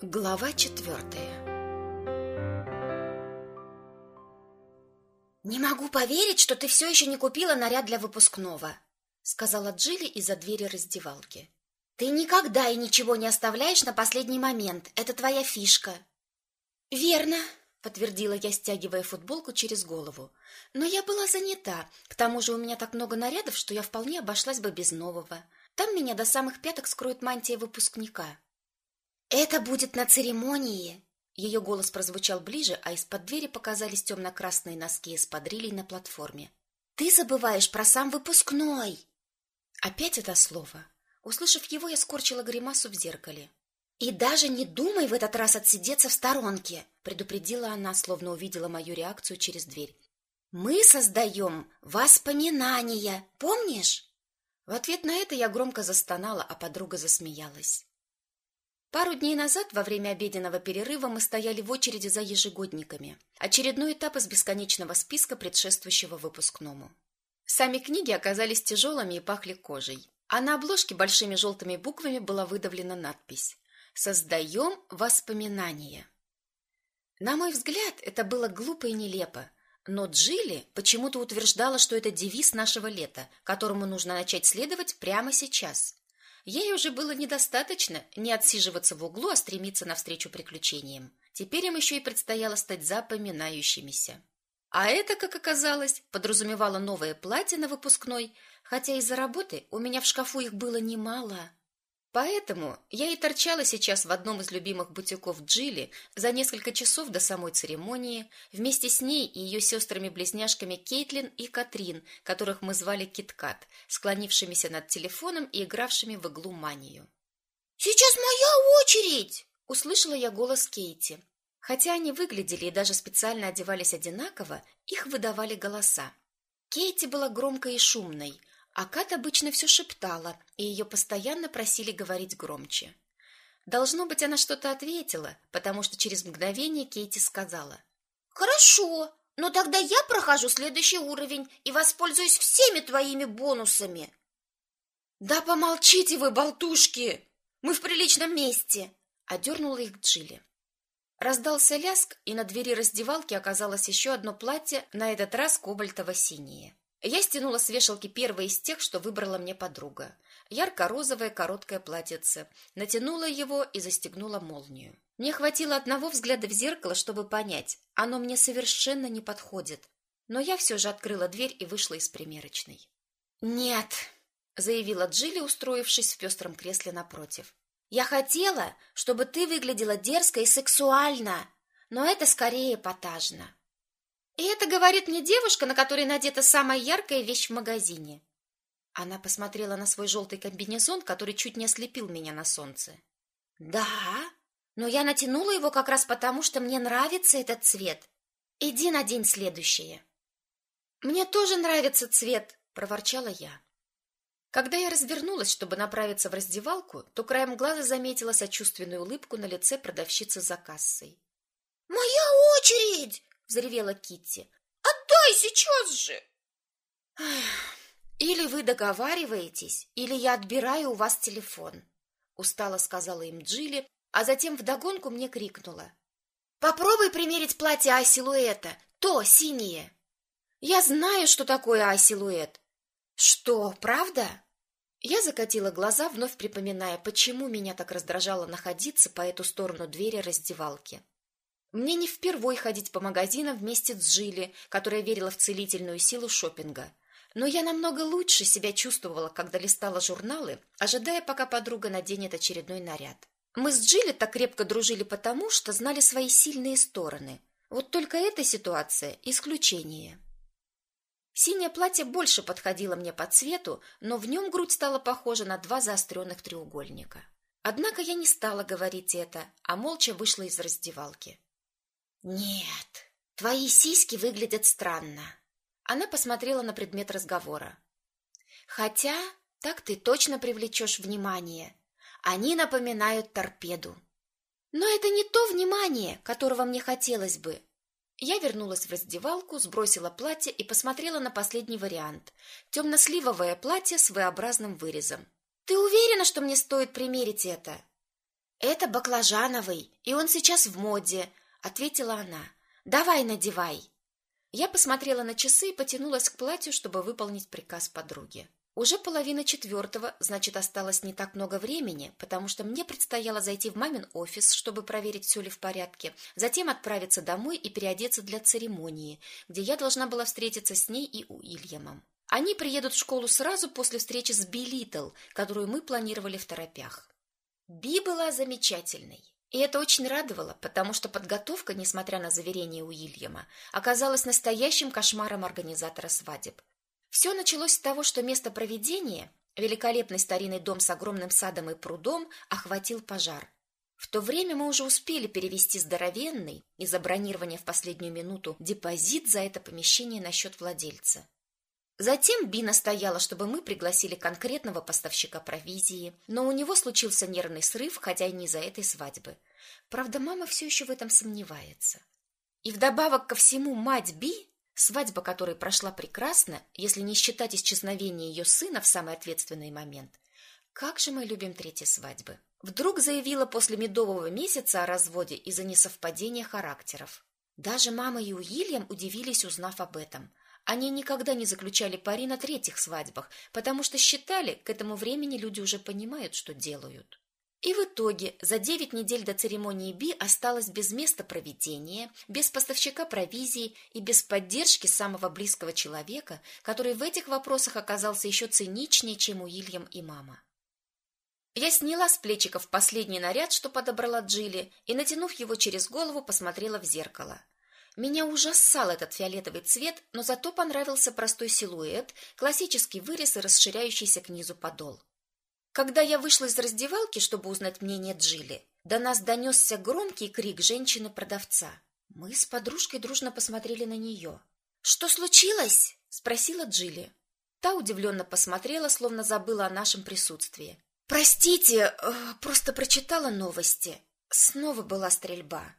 Глава четвертая «Не могу поверить, что ты все еще не купила наряд для выпускного», сказала Джилли из-за двери раздевалки. «Ты никогда и ничего не оставляешь на последний момент. Это твоя фишка». «Верно», подтвердила я, стягивая футболку через голову. «Но я была занята. К тому же у меня так много нарядов, что я вполне обошлась бы без нового. Там меня до самых пяток скроет мантия выпускника». «Это будет на церемонии!» Ее голос прозвучал ближе, а из-под двери показались темно-красные носки из подрилей на платформе. «Ты забываешь про сам выпускной!» Опять это слово. Услышав его, я скорчила гримасу в зеркале. «И даже не думай в этот раз отсидеться в сторонке!» предупредила она, словно увидела мою реакцию через дверь. «Мы создаем воспоминания, помнишь?» В ответ на это я громко застонала, а подруга засмеялась. Пару дней назад, во время обеденного перерыва, мы стояли в очереди за ежегодниками. Очередной этап из бесконечного списка, предшествующего выпускному. Сами книги оказались тяжелыми и пахли кожей. А на обложке большими желтыми буквами была выдавлена надпись «Создаем воспоминания». На мой взгляд, это было глупо и нелепо. Но Джилли почему-то утверждала, что это девиз нашего лета, которому нужно начать следовать прямо сейчас. Ей уже было недостаточно не отсиживаться в углу, а стремиться навстречу приключениям. Теперь им еще и предстояло стать запоминающимися. А это, как оказалось, подразумевало новое платье на выпускной, хотя из-за работы у меня в шкафу их было немало. Поэтому я и торчала сейчас в одном из любимых бутиков Джилли за несколько часов до самой церемонии, вместе с ней и ее сестрами-близняшками Кейтлин и Катрин, которых мы звали Киткат, склонившимися над телефоном и игравшими в иглу манию. «Сейчас моя очередь!» — услышала я голос Кейти. Хотя они выглядели и даже специально одевались одинаково, их выдавали голоса. Кейти была громкой и шумной, а Кат обычно все шептала, и ее постоянно просили говорить громче. Должно быть, она что-то ответила, потому что через мгновение Кейти сказала. «Хорошо, но тогда я прохожу следующий уровень и воспользуюсь всеми твоими бонусами». «Да помолчите вы, болтушки! Мы в приличном месте!» — одернула их Джилли. Раздался ляск, и на двери раздевалки оказалось еще одно платье, на этот раз кобальтово-синее. Я стянула с вешалки первое из тех, что выбрала мне подруга. Ярко-розовое короткое платьице. Натянула его и застегнула молнию. Мне хватило одного взгляда в зеркало, чтобы понять, оно мне совершенно не подходит. Но я все же открыла дверь и вышла из примерочной. «Нет», — заявила Джилли, устроившись в пестром кресле напротив. «Я хотела, чтобы ты выглядела дерзко и сексуально, но это скорее эпатажно». И это говорит мне девушка, на которой надета самая яркая вещь в магазине. Она посмотрела на свой желтый комбинезон, который чуть не ослепил меня на солнце. Да, но я натянула его как раз потому, что мне нравится этот цвет. Иди на день следующее. Мне тоже нравится цвет, проворчала я. Когда я развернулась, чтобы направиться в раздевалку, то краем глаза заметила сочувственную улыбку на лице продавщицы за кассой. «Моя очередь!» Взревела Китти. Отдай сейчас же. Или вы договариваетесь, или я отбираю у вас телефон, устало сказала им Джилли, а затем вдогонку мне крикнула: Попробуй примерить платье А-силуэта, то синее. Я знаю, что такое А-силуэт. Что, правда? Я закатила глаза, вновь припоминая, почему меня так раздражало находиться по эту сторону двери раздевалки. Мне не впервой ходить по магазинам вместе с Джилли, которая верила в целительную силу шопинга. Но я намного лучше себя чувствовала, когда листала журналы, ожидая, пока подруга наденет очередной наряд. Мы с Джилли так крепко дружили потому, что знали свои сильные стороны. Вот только эта ситуация – исключение. Синее платье больше подходило мне по цвету, но в нем грудь стала похожа на два заостренных треугольника. Однако я не стала говорить это, а молча вышла из раздевалки. Нет, твои сиськи выглядят странно. Она посмотрела на предмет разговора. Хотя так ты точно привлечешь внимание. Они напоминают торпеду. Но это не то внимание, которого мне хотелось бы. Я вернулась в раздевалку, сбросила платье и посмотрела на последний вариант. Темно-сливовое платье с V-образным вырезом. Ты уверена, что мне стоит примерить это? Это баклажановый, и он сейчас в моде, ответила она. Давай надевай. Я посмотрела на часы и потянулась к платью, чтобы выполнить приказ подруги. Уже половина четвертого, значит, осталось не так много времени, потому что мне предстояло зайти в мамин офис, чтобы проверить, все ли в порядке, затем отправиться домой и переодеться для церемонии, где я должна была встретиться с ней и Уильямом. Они приедут в школу сразу после встречи с Би которую мы планировали в торопях. Би была замечательной. И это очень радовало, потому что подготовка, несмотря на заверения Уильяма, оказалась настоящим кошмаром организатора свадеб. Все началось с того, что место проведения, великолепный старинный дом с огромным садом и прудом, охватил пожар. В то время мы уже успели перевести здоровенный, из-за бронирования в последнюю минуту, депозит за это помещение на счет владельца. Затем Би настояла, чтобы мы пригласили конкретного поставщика провизии, но у него случился нервный срыв, хотя и не из-за этой свадьбы. Правда, мама все еще в этом сомневается. И вдобавок ко всему мать Би Свадьба которой прошла прекрасно, если не считать исчезновения ее сына в самый ответственный момент. Как же мы любим третьи свадьбы. Вдруг заявила после медового месяца о разводе из-за несовпадения характеров. Даже мама и Уильям удивились, узнав об этом. Они никогда не заключали пари на третьих свадьбах, потому что считали, к этому времени люди уже понимают, что делают. И в итоге за девять недель до церемонии Би осталось без места проведения, без поставщика провизии и без поддержки самого близкого человека, который в этих вопросах оказался еще циничнее, чем Уильям и мама. Я сняла с плечиков последний наряд, что подобрала Джилли, и, натянув его через голову, посмотрела в зеркало. Меня ужасал этот фиолетовый цвет, но зато понравился простой силуэт, классический вырез и расширяющийся к низу подол. Когда я вышла из раздевалки, чтобы узнать мнение Джилли, до нас донесся громкий крик женщины-продавца. Мы с подружкой дружно посмотрели на нее. «Что случилось?» – спросила Джилли. Та удивленно посмотрела, словно забыла о нашем присутствии. «Простите, э, просто прочитала новости. Снова была стрельба».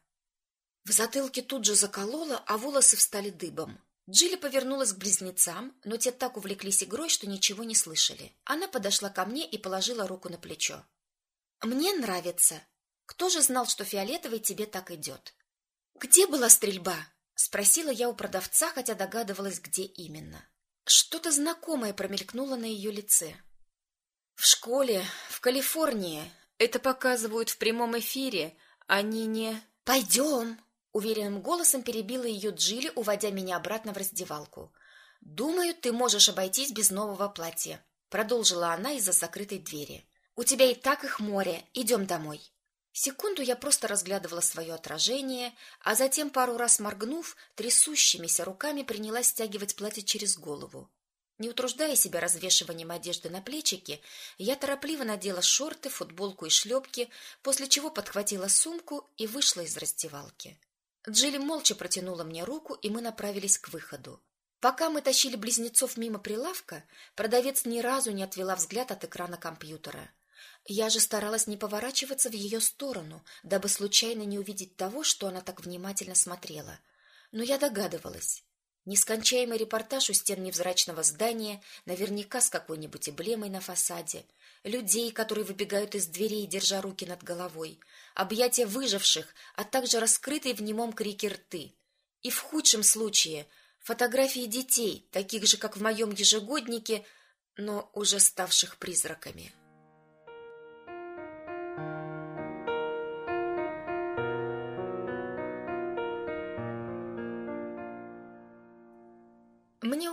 В затылке тут же заколола, а волосы встали дыбом. Джилли повернулась к близнецам, но те так увлеклись игрой, что ничего не слышали. Она подошла ко мне и положила руку на плечо. «Мне нравится. Кто же знал, что фиолетовый тебе так идет?» «Где была стрельба?» — спросила я у продавца, хотя догадывалась, где именно. Что-то знакомое промелькнуло на ее лице. «В школе, в Калифорнии. Это показывают в прямом эфире. Они не...» «Пойдем!» Уверенным голосом перебила ее Джилли, уводя меня обратно в раздевалку. «Думаю, ты можешь обойтись без нового платья», — продолжила она из-за закрытой двери. «У тебя и так их море. Идем домой». Секунду я просто разглядывала свое отражение, а затем, пару раз моргнув, трясущимися руками принялась стягивать платье через голову. Не утруждая себя развешиванием одежды на плечики, я торопливо надела шорты, футболку и шлепки, после чего подхватила сумку и вышла из раздевалки. Джилли молча протянула мне руку, и мы направились к выходу. Пока мы тащили близнецов мимо прилавка, продавец ни разу не отвела взгляд от экрана компьютера. Я же старалась не поворачиваться в ее сторону, дабы случайно не увидеть того, что она так внимательно смотрела. Но я догадывалась. Нескончаемый репортаж у стен невзрачного здания, наверняка с какой-нибудь эмблемой на фасаде, людей, которые выбегают из дверей, держа руки над головой, объятия выживших, а также раскрытые в немом крике рты. И в худшем случае фотографии детей, таких же, как в моем ежегоднике, но уже ставших призраками.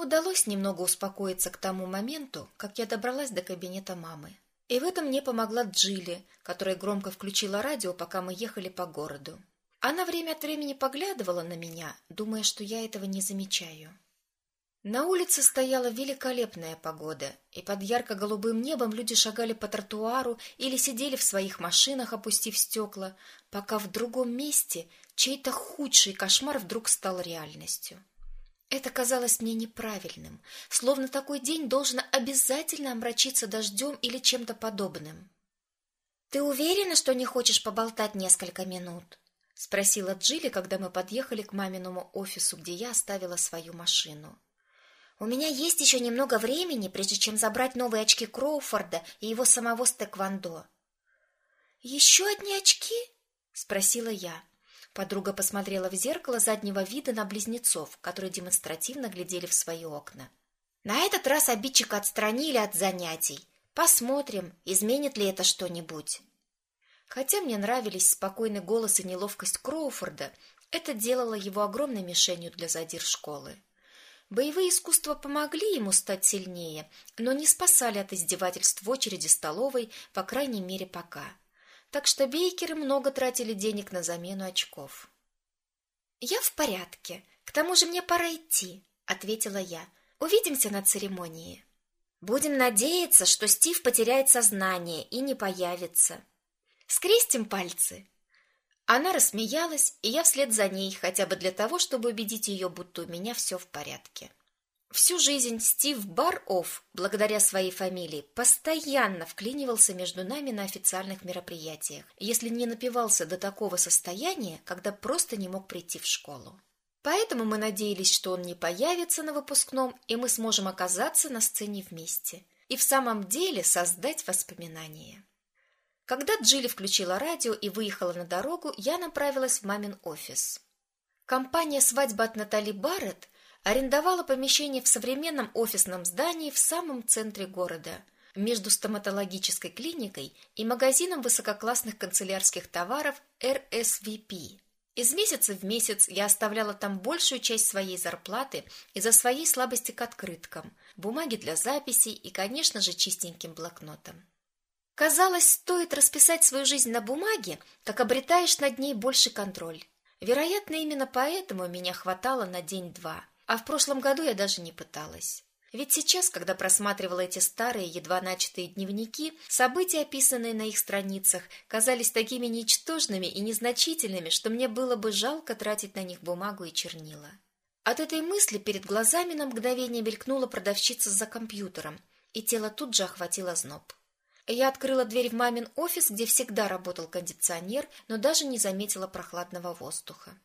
Удалось немного успокоиться к тому моменту, как я добралась до кабинета мамы. И в этом мне помогла Джилли, которая громко включила радио, пока мы ехали по городу. Она время от времени поглядывала на меня, думая, что я этого не замечаю. На улице стояла великолепная погода, и под ярко-голубым небом люди шагали по тротуару или сидели в своих машинах, опустив стекла, пока в другом месте чей-то худший кошмар вдруг стал реальностью. Это казалось мне неправильным, словно такой день должен обязательно омрачиться дождем или чем-то подобным. «Ты уверена, что не хочешь поболтать несколько минут?» — спросила Джилли, когда мы подъехали к маминому офису, где я оставила свою машину. «У меня есть еще немного времени, прежде чем забрать новые очки Кроуфорда и его самого с тэквондо». «Еще одни очки?» — спросила я. Подруга посмотрела в зеркало заднего вида на близнецов, которые демонстративно глядели в свои окна. «На этот раз обидчика отстранили от занятий. Посмотрим, изменит ли это что-нибудь». Хотя мне нравились спокойный голос и неловкость Кроуфорда, это делало его огромной мишенью для задир школы. Боевые искусства помогли ему стать сильнее, но не спасали от издевательств в очереди столовой, по крайней мере, пока. Так что бейкеры много тратили денег на замену очков. «Я в порядке. К тому же мне пора идти», — ответила я. «Увидимся на церемонии». «Будем надеяться, что Стив потеряет сознание и не появится», Скрестим пальцы. Она рассмеялась, и я вслед за ней, хотя бы для того, чтобы убедить ее, будто у меня все в порядке. Всю жизнь Стив Бар-Офф, благодаря своей фамилии, постоянно вклинивался между нами на официальных мероприятиях, если не напивался до такого состояния, когда просто не мог прийти в школу. Поэтому мы надеялись, что он не появится на выпускном, и мы сможем оказаться на сцене вместе и в самом деле создать воспоминания. Когда Джилли включила радио и выехала на дорогу, я направилась в мамин офис. Компания «Свадьба от Натали Барретт» арендовала помещение в современном офисном здании в самом центре города, между стоматологической клиникой и магазином высококлассных канцелярских товаров RSVP. Из месяца в месяц я оставляла там большую часть своей зарплаты из-за своей слабости к открыткам, бумаги для записей и, конечно же, чистеньким блокнотом. Казалось, стоит расписать свою жизнь на бумаге, как обретаешь над ней больше контроль. Вероятно, именно поэтому меня хватало на день-два, а в прошлом году я даже не пыталась. Ведь сейчас, когда просматривала эти старые, едва начатые дневники, события, описанные на их страницах, казались такими ничтожными и незначительными, что мне было бы жалко тратить на них бумагу и чернила. От этой мысли перед глазами на мгновение мелькнула продавщица за компьютером, и тело тут же охватило зноб. Я открыла дверь в мамин офис, где всегда работал кондиционер, но даже не заметила прохладного воздуха.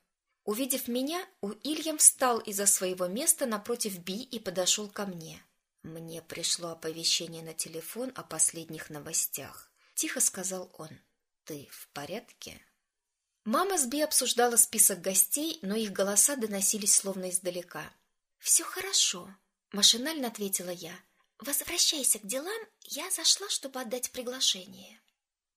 Увидев меня, Уильям встал из-за своего места напротив Би и подошел ко мне. Мне пришло оповещение на телефон о последних новостях. Тихо сказал он. Ты в порядке? Мама с Би обсуждала список гостей, но их голоса доносились словно издалека. «Все хорошо», — машинально ответила я. Возвращайся к делам, я зашла, чтобы отдать приглашение.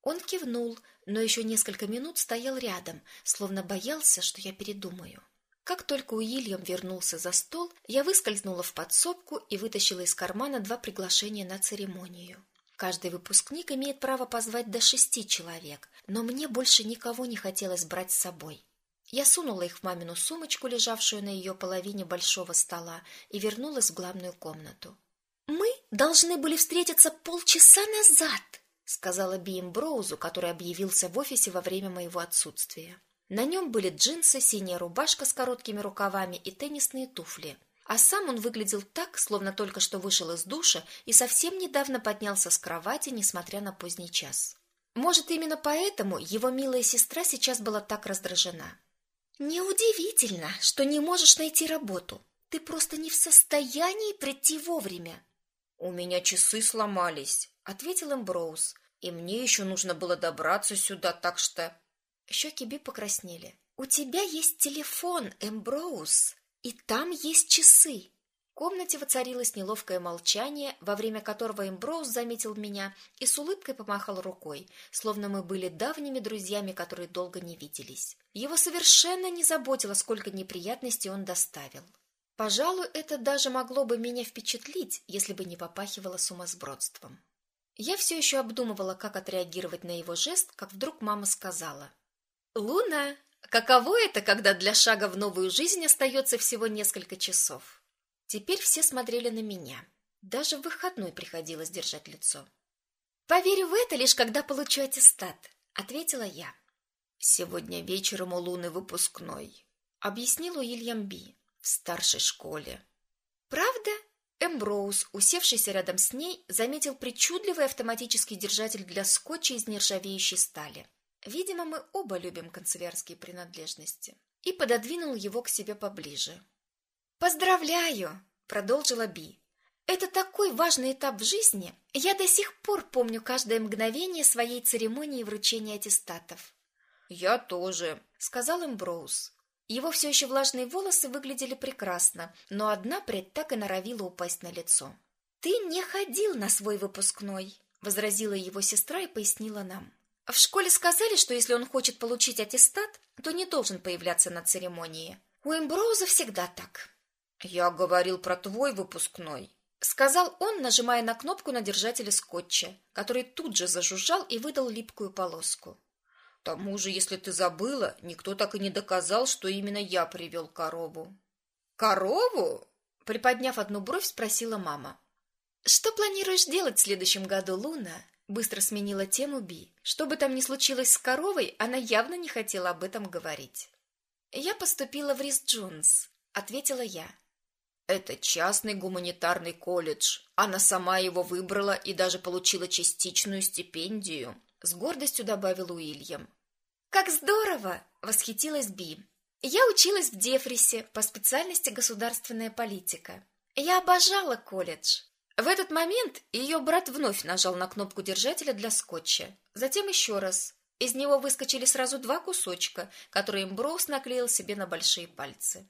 Он кивнул, но еще несколько минут стоял рядом, словно боялся, что я передумаю. Как только Уильям вернулся за стол, я выскользнула в подсобку и вытащила из кармана два приглашения на церемонию. Каждый выпускник имеет право позвать до шести человек, но мне больше никого не хотелось брать с собой. Я сунула их в мамину сумочку, лежавшую на ее половине большого стола, и вернулась в главную комнату. Мы должны были встретиться полчаса назад, сказала Бием Броузу, который объявился в офисе во время моего отсутствия. На нем были джинсы, синяя рубашка с короткими рукавами и теннисные туфли. А сам он выглядел так, словно только что вышел из душа и совсем недавно поднялся с кровати, несмотря на поздний час. Может, именно поэтому его милая сестра сейчас была так раздражена. Неудивительно, что не можешь найти работу. Ты просто не в состоянии прийти вовремя. «У меня часы сломались», — ответил Эмброуз. «И мне еще нужно было добраться сюда, так что...» Щеки Би покраснели. «У тебя есть телефон, Эмброуз, и там есть часы». В комнате воцарилось неловкое молчание, во время которого Эмброуз заметил меня и с улыбкой помахал рукой, словно мы были давними друзьями, которые долго не виделись. Его совершенно не заботило, сколько неприятностей он доставил. Пожалуй, это даже могло бы меня впечатлить, если бы не попахивало сумасбродством. Я все еще обдумывала, как отреагировать на его жест, как вдруг мама сказала. «Луна, каково это, когда для шага в новую жизнь остается всего несколько часов?» Теперь все смотрели на меня. Даже в выходной приходилось держать лицо. «Поверю в это лишь, когда получу аттестат», — ответила я. «Сегодня вечером у Луны выпускной», — объяснил Уильям Би в старшей школе. Правда? Эмброуз, усевшийся рядом с ней, заметил причудливый автоматический держатель для скотча из нержавеющей стали. Видимо, мы оба любим канцелярские принадлежности. И пододвинул его к себе поближе. «Поздравляю!» — продолжила Би. Это такой важный этап в жизни. Я до сих пор помню каждое мгновение своей церемонии вручения аттестатов. Я тоже, сказал Эмброуз. Его все еще влажные волосы выглядели прекрасно, но одна прядь так и норовила упасть на лицо. Ты не ходил на свой выпускной, возразила его сестра и пояснила нам. В школе сказали, что если он хочет получить аттестат, то не должен появляться на церемонии. У Эмброуза всегда так. Я говорил про твой выпускной, сказал он, нажимая на кнопку на держателе скотча, который тут же зажужжал и выдал липкую полоску. Тому же, если ты забыла, никто так и не доказал, что именно я привел корову. Корову? Приподняв одну бровь, спросила мама. Что планируешь делать в следующем году, Луна? Быстро сменила тему Би. Что бы там ни случилось с коровой, она явно не хотела об этом говорить. Я поступила в Рис Джонс, ответила я. Это частный гуманитарный колледж. Она сама его выбрала и даже получила частичную стипендию, с гордостью добавил Уильям. Как здорово, восхитилась Би. Я училась в Дефрисе по специальности государственная политика. Я обожала колледж. В этот момент ее брат вновь нажал на кнопку держателя для скотча. Затем еще раз. Из него выскочили сразу два кусочка, которые Эмброуз наклеил себе на большие пальцы.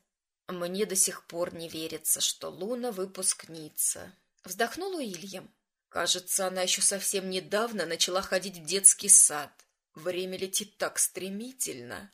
Мне до сих пор не верится, что Луна выпускница. Вздохнул Уильям. Кажется, она еще совсем недавно начала ходить в детский сад. Время летит так стремительно.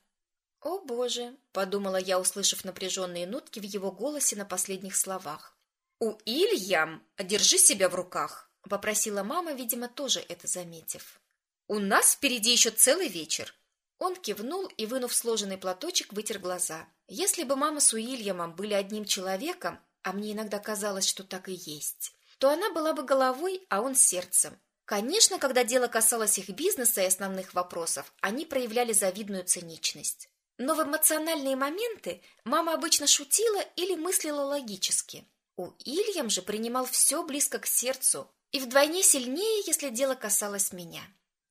О, боже, подумала я, услышав напряженные нотки в его голосе на последних словах. Уильям, держи себя в руках, попросила мама, видимо, тоже это заметив. У нас впереди еще целый вечер. Он кивнул и, вынув сложенный платочек, вытер глаза. Если бы мама с Уильямом были одним человеком, а мне иногда казалось, что так и есть, то она была бы головой, а он сердцем. Конечно, когда дело касалось их бизнеса и основных вопросов, они проявляли завидную циничность. Но в эмоциональные моменты мама обычно шутила или мыслила логически. Уильям же принимал все близко к сердцу и вдвойне сильнее, если дело касалось меня.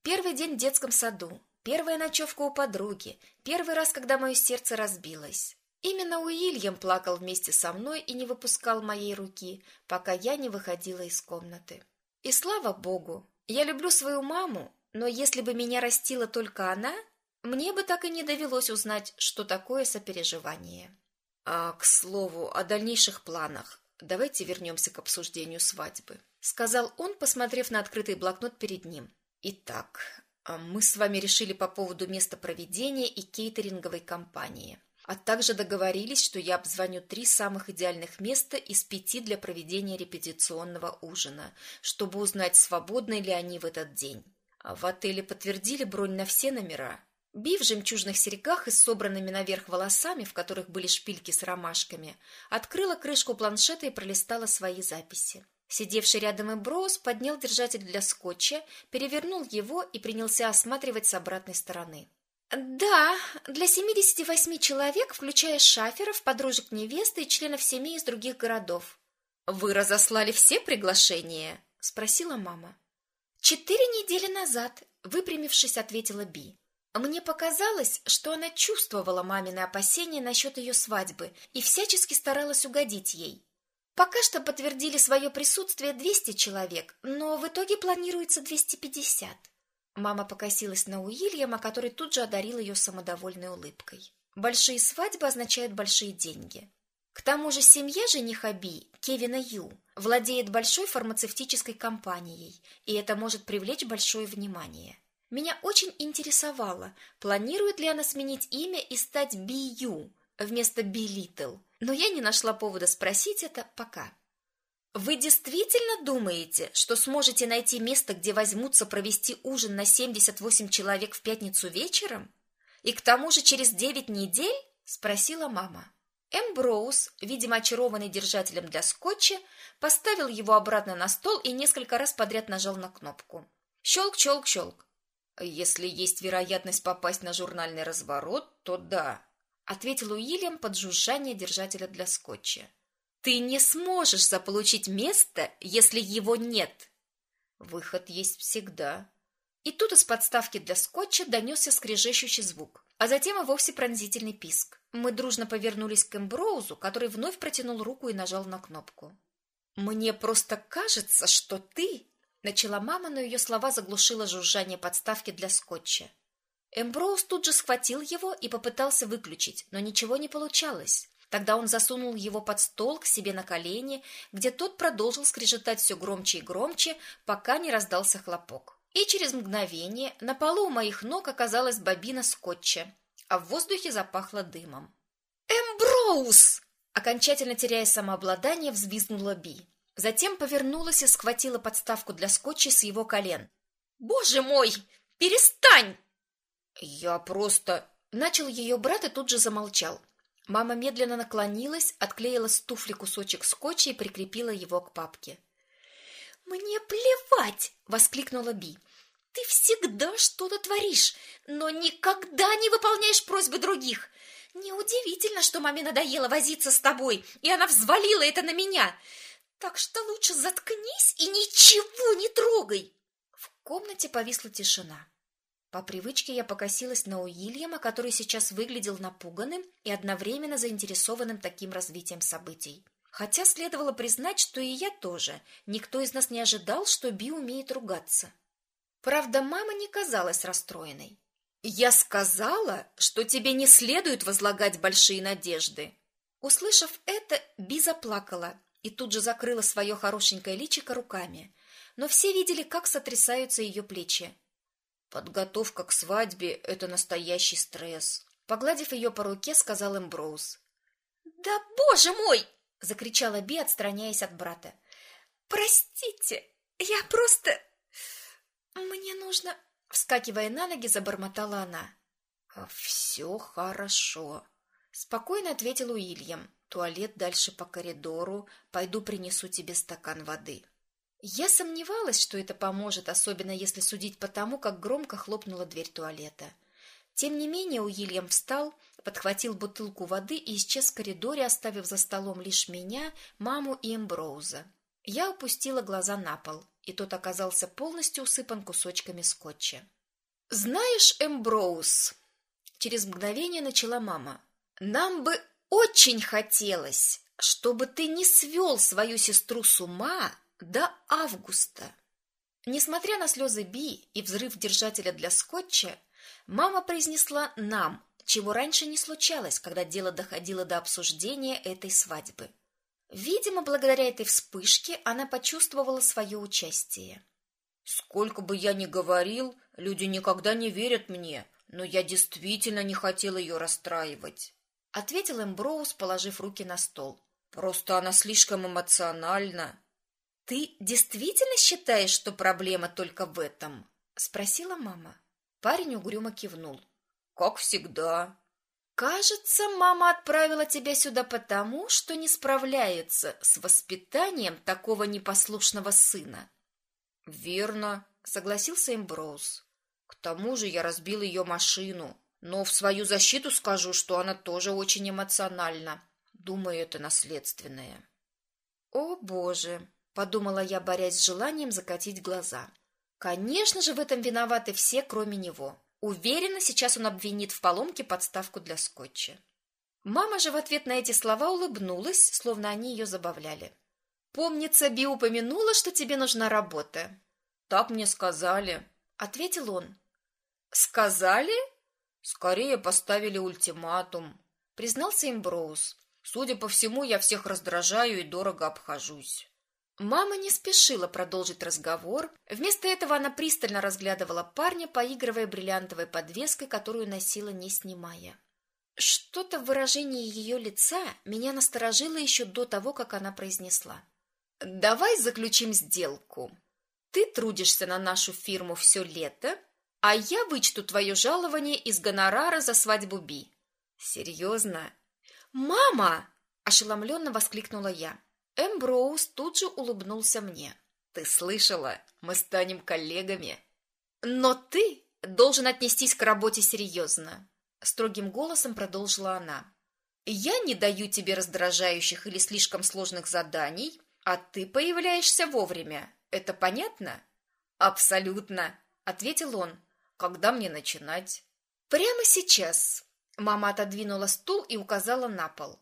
Первый день в детском саду, Первая ночевка у подруги, первый раз, когда мое сердце разбилось. Именно Уильям плакал вместе со мной и не выпускал моей руки, пока я не выходила из комнаты. И слава богу, я люблю свою маму, но если бы меня растила только она, мне бы так и не довелось узнать, что такое сопереживание. А, к слову, о дальнейших планах. Давайте вернемся к обсуждению свадьбы, сказал он, посмотрев на открытый блокнот перед ним. Итак, а мы с вами решили по поводу места проведения и кейтеринговой компании. А также договорились, что я обзвоню три самых идеальных места из пяти для проведения репетиционного ужина, чтобы узнать, свободны ли они в этот день. А в отеле подтвердили бронь на все номера. Би в жемчужных серьгах и собранными наверх волосами, в которых были шпильки с ромашками, открыла крышку планшета и пролистала свои записи. Сидевший рядом Эмброуз поднял держатель для скотча, перевернул его и принялся осматривать с обратной стороны. Да, для 78 человек, включая шаферов, подружек невесты и членов семей из других городов. Вы разослали все приглашения? спросила мама. Четыре недели назад, выпрямившись, ответила Би. Мне показалось, что она чувствовала мамины опасения насчет ее свадьбы и всячески старалась угодить ей. Пока что подтвердили свое присутствие 200 человек, но в итоге планируется 250. Мама покосилась на Уильяма, который тут же одарил ее самодовольной улыбкой. Большие свадьбы означают большие деньги. К тому же семья жениха Би, Кевина Ю, владеет большой фармацевтической компанией, и это может привлечь большое внимание. Меня очень интересовало, планирует ли она сменить имя и стать Би Ю вместо Би Литл, но я не нашла повода спросить это пока. Вы действительно думаете, что сможете найти место, где возьмутся провести ужин на 78 человек в пятницу вечером? И к тому же через девять недель? спросила мама. Эмброуз, видимо, очарованный держателем для скотча, поставил его обратно на стол и несколько раз подряд нажал на кнопку. Щелк, щелк, щелк. Если есть вероятность попасть на журнальный разворот, то да, ответил Уильям под жужжание держателя для скотча. Ты не сможешь заполучить место, если его нет. Выход есть всегда. И тут из подставки для скотча донесся скрежещущий звук, а затем и вовсе пронзительный писк. Мы дружно повернулись к Эмброузу, который вновь протянул руку и нажал на кнопку. Мне просто кажется, что ты... Начала мама, но ее слова заглушило жужжание подставки для скотча. Эмброуз тут же схватил его и попытался выключить, но ничего не получалось. Тогда он засунул его под стол к себе на колени, где тот продолжил скрежетать все громче и громче, пока не раздался хлопок. И через мгновение на полу у моих ног оказалась бобина скотча, а в воздухе запахло дымом. «Эмброуз!» Окончательно теряя самообладание, взвизгнула Би. Затем повернулась и схватила подставку для скотча с его колен. «Боже мой! Перестань!» «Я просто...» Начал ее брат и тут же замолчал. Мама медленно наклонилась, отклеила с туфли кусочек скотча и прикрепила его к папке. «Мне плевать!» — воскликнула Би. «Ты всегда что-то творишь, но никогда не выполняешь просьбы других. Неудивительно, что маме надоело возиться с тобой, и она взвалила это на меня. Так что лучше заткнись и ничего не трогай!» В комнате повисла тишина. По привычке я покосилась на Уильяма, который сейчас выглядел напуганным и одновременно заинтересованным таким развитием событий. Хотя следовало признать, что и я тоже. Никто из нас не ожидал, что Би умеет ругаться. Правда, мама не казалась расстроенной. «Я сказала, что тебе не следует возлагать большие надежды». Услышав это, Би заплакала и тут же закрыла свое хорошенькое личико руками. Но все видели, как сотрясаются ее плечи. Подготовка к свадьбе — это настоящий стресс. Погладив ее по руке, сказал Эмброуз. «Да боже мой!» — закричала Би, отстраняясь от брата. «Простите, я просто... Мне нужно...» Вскакивая на ноги, забормотала она. «Все хорошо», — спокойно ответил Уильям. «Туалет дальше по коридору. Пойду принесу тебе стакан воды». Я сомневалась, что это поможет, особенно если судить по тому, как громко хлопнула дверь туалета. Тем не менее Уильям встал, подхватил бутылку воды и исчез в коридоре, оставив за столом лишь меня, маму и Эмброуза. Я опустила глаза на пол, и тот оказался полностью усыпан кусочками скотча. «Знаешь, Эмброуз...» Через мгновение начала мама. «Нам бы очень хотелось, чтобы ты не свел свою сестру с ума до августа. Несмотря на слезы Би и взрыв держателя для скотча, мама произнесла «нам», чего раньше не случалось, когда дело доходило до обсуждения этой свадьбы. Видимо, благодаря этой вспышке она почувствовала свое участие. «Сколько бы я ни говорил, люди никогда не верят мне, но я действительно не хотел ее расстраивать», — ответил Эмброуз, положив руки на стол. «Просто она слишком эмоциональна. «Ты действительно считаешь, что проблема только в этом?» — спросила мама. Парень угрюмо кивнул. «Как всегда». «Кажется, мама отправила тебя сюда потому, что не справляется с воспитанием такого непослушного сына». «Верно», — согласился Эмброуз. «К тому же я разбил ее машину, но в свою защиту скажу, что она тоже очень эмоциональна. Думаю, это наследственное». «О, боже!» Подумала я, борясь с желанием закатить глаза. Конечно же, в этом виноваты все, кроме него. Уверена, сейчас он обвинит в поломке подставку для скотча. Мама же в ответ на эти слова улыбнулась, словно они ее забавляли. «Помнится, Би упомянула, что тебе нужна работа». «Так мне сказали», — ответил он. «Сказали?» «Скорее поставили ультиматум», — признался Имброуз. «Судя по всему, я всех раздражаю и дорого обхожусь». Мама не спешила продолжить разговор. Вместо этого она пристально разглядывала парня, поигрывая бриллиантовой подвеской, которую носила, не снимая. Что-то в выражении ее лица меня насторожило еще до того, как она произнесла. «Давай заключим сделку. Ты трудишься на нашу фирму все лето, а я вычту твое жалование из гонорара за свадьбу Би». «Серьезно?» «Мама!» – ошеломленно воскликнула я. Эмброуз тут же улыбнулся мне. «Ты слышала? Мы станем коллегами!» «Но ты должен отнестись к работе серьезно!» Строгим голосом продолжила она. «Я не даю тебе раздражающих или слишком сложных заданий, а ты появляешься вовремя. Это понятно?» «Абсолютно!» — ответил он. «Когда мне начинать?» «Прямо сейчас!» Мама отодвинула стул и указала на пол.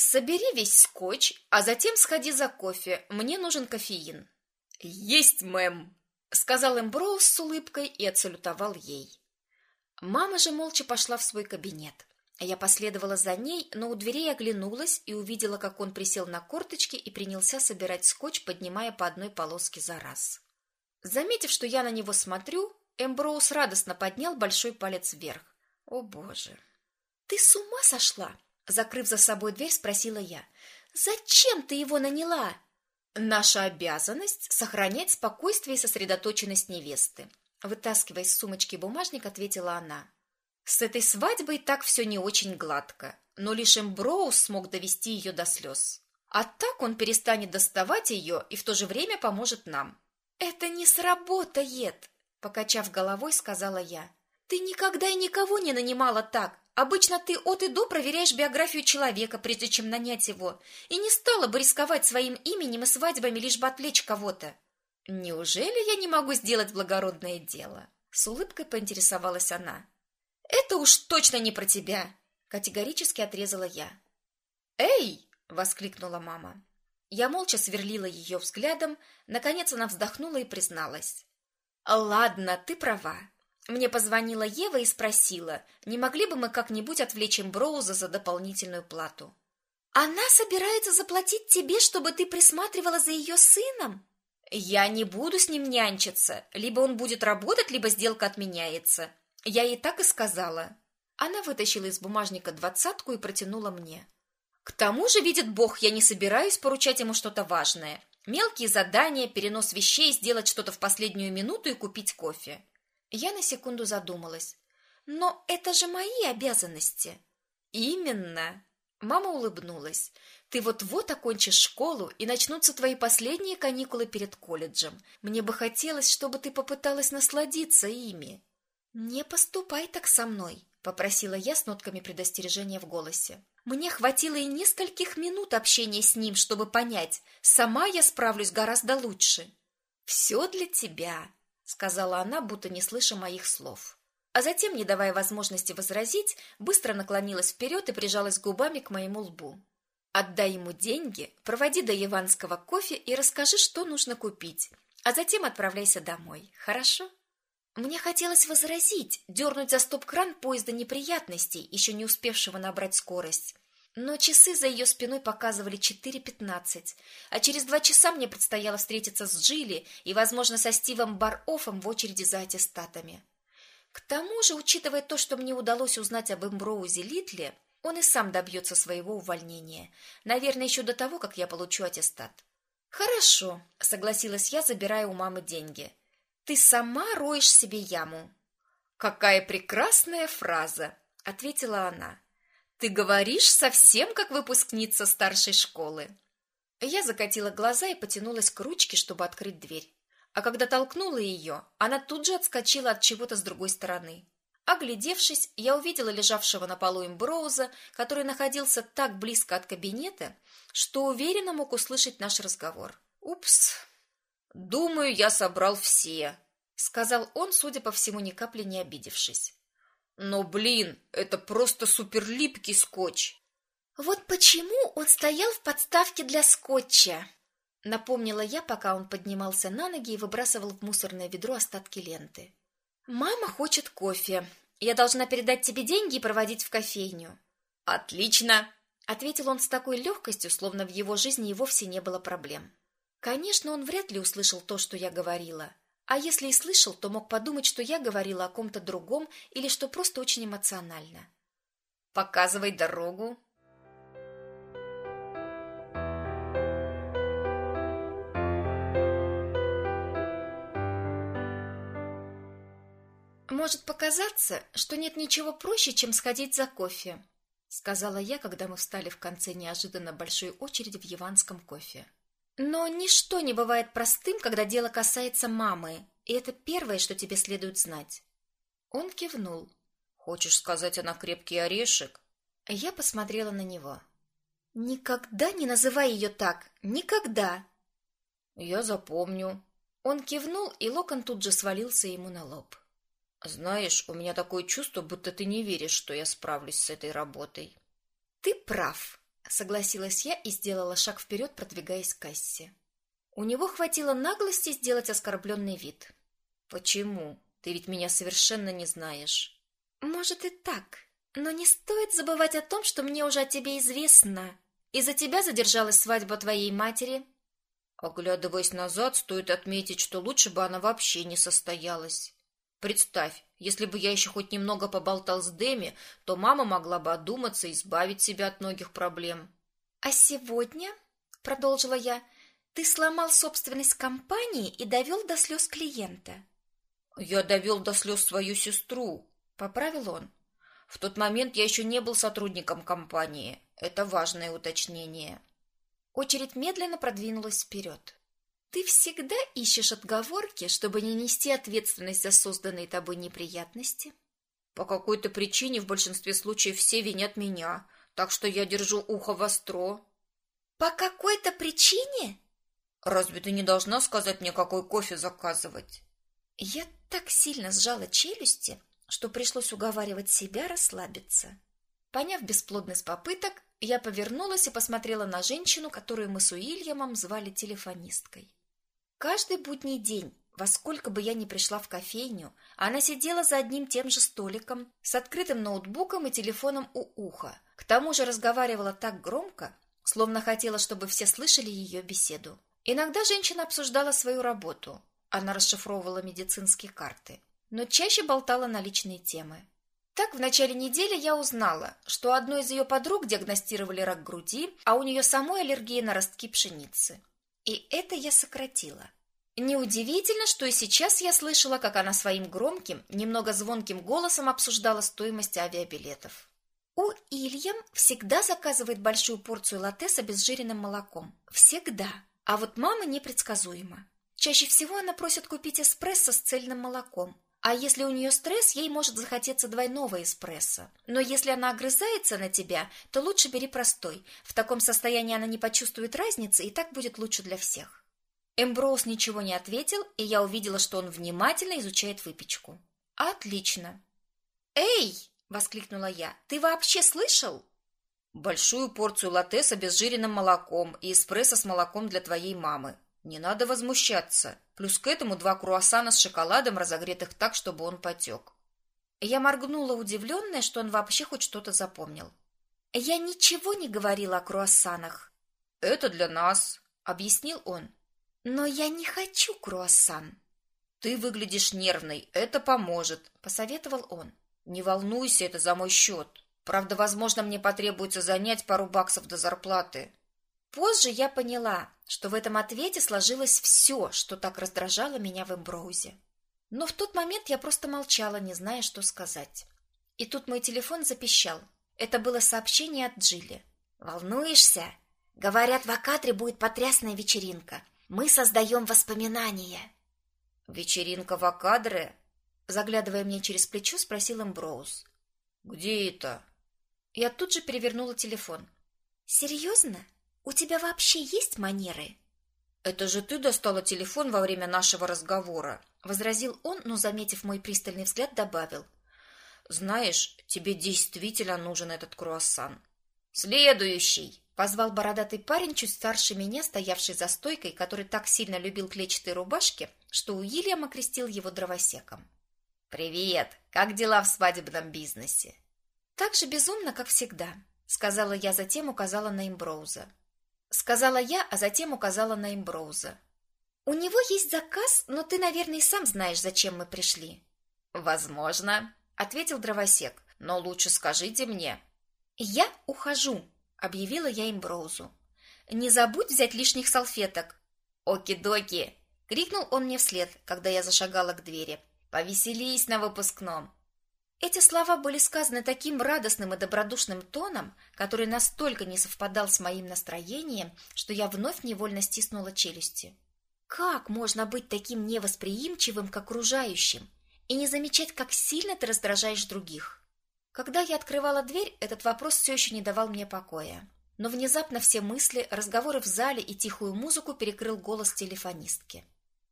Собери весь скотч, а затем сходи за кофе. Мне нужен кофеин. Есть, мэм, сказал Эмброуз с улыбкой и отсалютовал ей. Мама же молча пошла в свой кабинет. Я последовала за ней, но у дверей оглянулась и увидела, как он присел на корточки и принялся собирать скотч, поднимая по одной полоске за раз. Заметив, что я на него смотрю, Эмброуз радостно поднял большой палец вверх. О, боже. Ты с ума сошла? Закрыв за собой дверь, спросила я. Зачем ты его наняла? Наша обязанность сохранять спокойствие и сосредоточенность невесты, вытаскивая из сумочки бумажник, ответила она. С этой свадьбой так все не очень гладко, но лишь Эмброуз смог довести ее до слез. А так он перестанет доставать ее и в то же время поможет нам. Это не сработает, покачав головой, сказала я. Ты никогда и никого не нанимала так. Обычно ты от и до проверяешь биографию человека, прежде чем нанять его, и не стала бы рисковать своим именем и свадьбами, лишь бы отвлечь кого-то. Неужели я не могу сделать благородное дело? С улыбкой поинтересовалась она. Это уж точно не про тебя, категорически отрезала я. Эй, воскликнула мама. Я молча сверлила ее взглядом, наконец она вздохнула и призналась: "Ладно, ты права. Мне позвонила Ева и спросила, не могли бы мы как-нибудь отвлечь Броуза за дополнительную плату. Она собирается заплатить тебе, чтобы ты присматривала за ее сыном? Я не буду с ним нянчиться. Либо он будет работать, либо сделка отменяется. Я ей так и сказала. Она вытащила из бумажника двадцатку и протянула мне. К тому же, видит Бог, я не собираюсь поручать ему что-то важное. Мелкие задания, перенос вещей, сделать что-то в последнюю минуту и купить кофе. Я на секунду задумалась. Но это же мои обязанности. Именно. Мама улыбнулась. Ты вот-вот окончишь школу, и начнутся твои последние каникулы перед колледжем. Мне бы хотелось, чтобы ты попыталась насладиться ими. Не поступай так со мной, попросила я с нотками предостережения в голосе. Мне хватило и нескольких минут общения с ним, чтобы понять, сама я справлюсь гораздо лучше. Все для тебя, сказала она, будто не слыша моих слов. А затем, не давая возможности возразить, быстро наклонилась вперед и прижалась губами к моему лбу. Отдай ему деньги, проводи до яванского кофе и расскажи, что нужно купить, а затем отправляйся домой. Хорошо? Мне хотелось возразить, дернуть за стоп-кран поезда неприятностей, еще не успевшего набрать скорость. Но часы за ее спиной показывали 4.15, а через два часа мне предстояло встретиться с Джилли и, возможно, со Стивом Бар-Оффом в очереди за аттестатами. К тому же, учитывая то, что мне удалось узнать об Эмброузе Литле, он и сам добьется своего увольнения, наверное, еще до того, как я получу аттестат. «Хорошо», — согласилась я, забирая у мамы деньги. Ты сама роешь себе яму. Какая прекрасная фраза, ответила она. Ты говоришь совсем как выпускница старшей школы. Я закатила глаза и потянулась к ручке, чтобы открыть дверь. А когда толкнула ее, она тут же отскочила от чего-то с другой стороны. Оглядевшись, я увидела лежавшего на полу Имброуза, который находился так близко от кабинета, что уверенно мог услышать наш разговор. Упс, Думаю, я собрал все, сказал он, судя по всему, ни капли не обидевшись. Но, блин, это просто суперлипкий скотч. Вот почему он стоял в подставке для скотча, напомнила я, пока он поднимался на ноги и выбрасывал в мусорное ведро остатки ленты. Мама хочет кофе. Я должна передать тебе деньги и проводить в кофейню. Отлично, ответил он с такой легкостью, словно в его жизни и вовсе не было проблем. Конечно, он вряд ли услышал то, что я говорила. А если и слышал, то мог подумать, что я говорила о ком-то другом или что просто очень эмоционально. «Показывай дорогу», Может показаться, что нет ничего проще, чем сходить за кофе, сказала я, когда мы встали в конце неожиданно большой очереди в яванском кофе. Но ничто не бывает простым, когда дело касается мамы, и это первое, что тебе следует знать. Он кивнул. Хочешь сказать, она крепкий орешек? Я посмотрела на него. Никогда не называй ее так, никогда. Я запомню. Он кивнул, и локон тут же свалился ему на лоб. Знаешь, у меня такое чувство, будто ты не веришь, что я справлюсь с этой работой. Ты прав, согласилась я и сделала шаг вперед, продвигаясь к кассе. У него хватило наглости сделать оскорбленный вид. Почему? Ты ведь меня совершенно не знаешь. Может и так, но не стоит забывать о том, что мне уже о тебе известно. Из-за тебя задержалась свадьба твоей матери. Оглядываясь назад, стоит отметить, что лучше бы она вообще не состоялась. Представь, если бы я еще хоть немного поболтал с Дэми, то мама могла бы одуматься и избавить себя от многих проблем. А сегодня, продолжила я, ты сломал собственность компании и довел до слез клиента. Я довел до слез свою сестру, поправил он. В тот момент я еще не был сотрудником компании. Это важное уточнение. Очередь медленно продвинулась вперед. Ты всегда ищешь отговорки, чтобы не нести ответственность за созданные тобой неприятности? По какой-то причине в большинстве случаев все винят меня, так что я держу ухо востро. По какой-то причине? Разве ты не должна сказать мне, какой кофе заказывать? Я так сильно сжала челюсти, что пришлось уговаривать себя расслабиться. Поняв бесплодность попыток, я повернулась и посмотрела на женщину, которую мы с Уильямом звали телефонисткой. Каждый будний день, во сколько бы я ни пришла в кофейню, она сидела за одним тем же столиком с открытым ноутбуком и телефоном у уха. К тому же разговаривала так громко, словно хотела, чтобы все слышали ее беседу. Иногда женщина обсуждала свою работу. Она расшифровывала медицинские карты, но чаще болтала на личные темы. Так, в начале недели я узнала, что одной из ее подруг диагностировали рак груди, а у нее самой аллергия на ростки пшеницы. И это я сократила. Неудивительно, что и сейчас я слышала, как она своим громким, немного звонким голосом обсуждала стоимость авиабилетов. У Ильям всегда заказывает большую порцию латте с обезжиренным молоком. Всегда. А вот мама непредсказуема. Чаще всего она просит купить эспрессо с цельным молоком. А если у нее стресс, ей может захотеться двойного эспрессо. Но если она огрызается на тебя, то лучше бери простой. В таком состоянии она не почувствует разницы, и так будет лучше для всех. Эмброуз ничего не ответил, и я увидела, что он внимательно изучает выпечку. Отлично. Эй, воскликнула я. Ты вообще слышал? Большую порцию латте с обезжиренным молоком и эспрессо с молоком для твоей мамы. Не надо возмущаться. Плюс к этому два круассана с шоколадом, разогретых так, чтобы он потек. Я моргнула, удивленная, что он вообще хоть что-то запомнил. Я ничего не говорила о круассанах. Это для нас, объяснил он. Но я не хочу круассан. Ты выглядишь нервной, это поможет, посоветовал он. Не волнуйся, это за мой счет. Правда, возможно, мне потребуется занять пару баксов до зарплаты. Позже я поняла, что в этом ответе сложилось все, что так раздражало меня в Эмброузе. Но в тот момент я просто молчала, не зная, что сказать. И тут мой телефон запищал. Это было сообщение от Джилли. «Волнуешься? Говорят, в Акатре будет потрясная вечеринка. Мы создаем воспоминания». «Вечеринка в Акадре?» Заглядывая мне через плечо, спросил Эмброуз. «Где это?» Я тут же перевернула телефон. «Серьезно? У тебя вообще есть манеры?» «Это же ты достала телефон во время нашего разговора», — возразил он, но, заметив мой пристальный взгляд, добавил. «Знаешь, тебе действительно нужен этот круассан». «Следующий!» — позвал бородатый парень, чуть старше меня, стоявший за стойкой, который так сильно любил клетчатые рубашки, что Уильям окрестил его дровосеком. «Привет! Как дела в свадебном бизнесе?» Так же безумно, как всегда, сказала я, затем указала на Имброуза. Сказала я, а затем указала на Имброуза. У него есть заказ, но ты, наверное, сам знаешь, зачем мы пришли. Возможно, ответил дровосек. Но лучше скажите мне. Я ухожу, объявила я Имброузу. Не забудь взять лишних салфеток. Оки-доки, крикнул он мне вслед, когда я зашагала к двери. Повеселись на выпускном. Эти слова были сказаны таким радостным и добродушным тоном, который настолько не совпадал с моим настроением, что я вновь невольно стиснула челюсти. Как можно быть таким невосприимчивым к окружающим и не замечать, как сильно ты раздражаешь других? Когда я открывала дверь, этот вопрос все еще не давал мне покоя. Но внезапно все мысли, разговоры в зале и тихую музыку перекрыл голос телефонистки.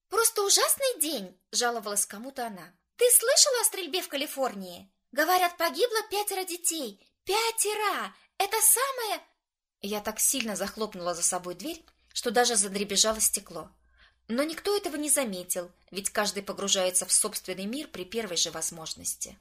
«Просто ужасный день!» – жаловалась кому-то она. Ты слышала о стрельбе в Калифорнии? Говорят, погибло пятеро детей. Пятеро! Это самое... Я так сильно захлопнула за собой дверь, что даже задребезжало стекло. Но никто этого не заметил, ведь каждый погружается в собственный мир при первой же возможности.